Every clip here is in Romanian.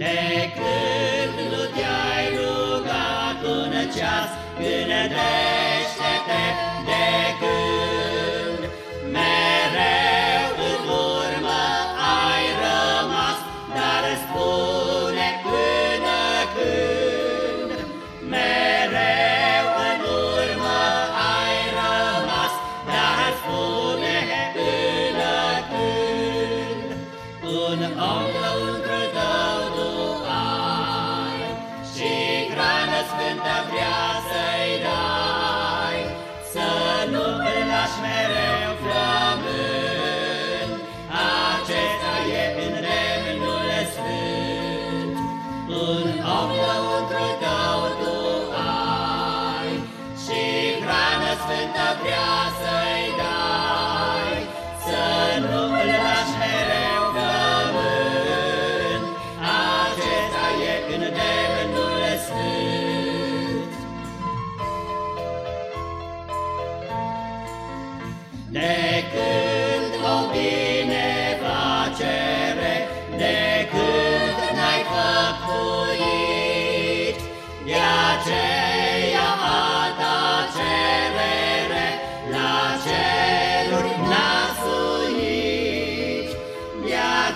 De când nu te-ai rugat un ceas, Gândește-te îl lași mereu flămând Acesta e îndemnul sfânt. Un om lăuntrul tău tu ai Și hrană sfântă vrea să-i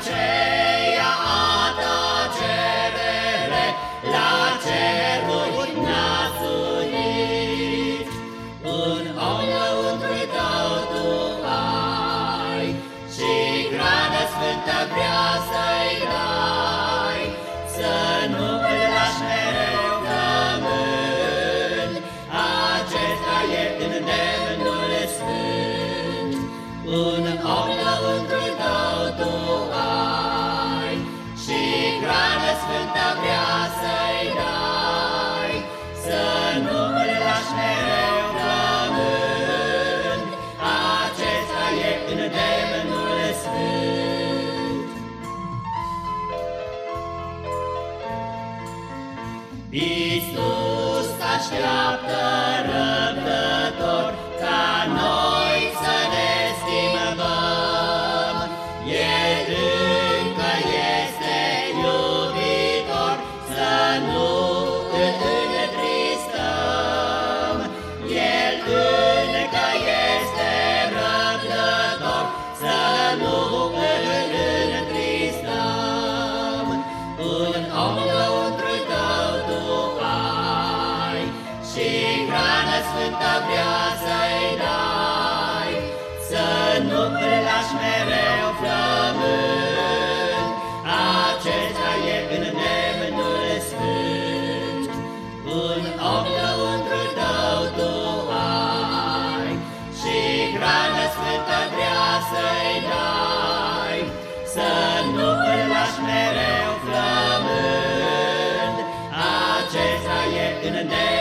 aceea a ta cerere la ceruri n-a suit. Un om lăuntru tău tu ai Și hrană sfântă vrea să-i dai Să nu îl lași mereu flămând Acesta e îndemnul sfânt Un vrea să-i dai Să nu îl lași mereu flămând Acesta e îndemnul sfânt. Iisus așteaptă cuvânta vrea să-i dai, Să nu prelași mereu flământ, Acesta e în nemnul sfânt. Un om lăuntru tău tu ai, Și hrană sfântă vrea să-i dai, Să nu prelași mereu flământ, Acesta e în nemnul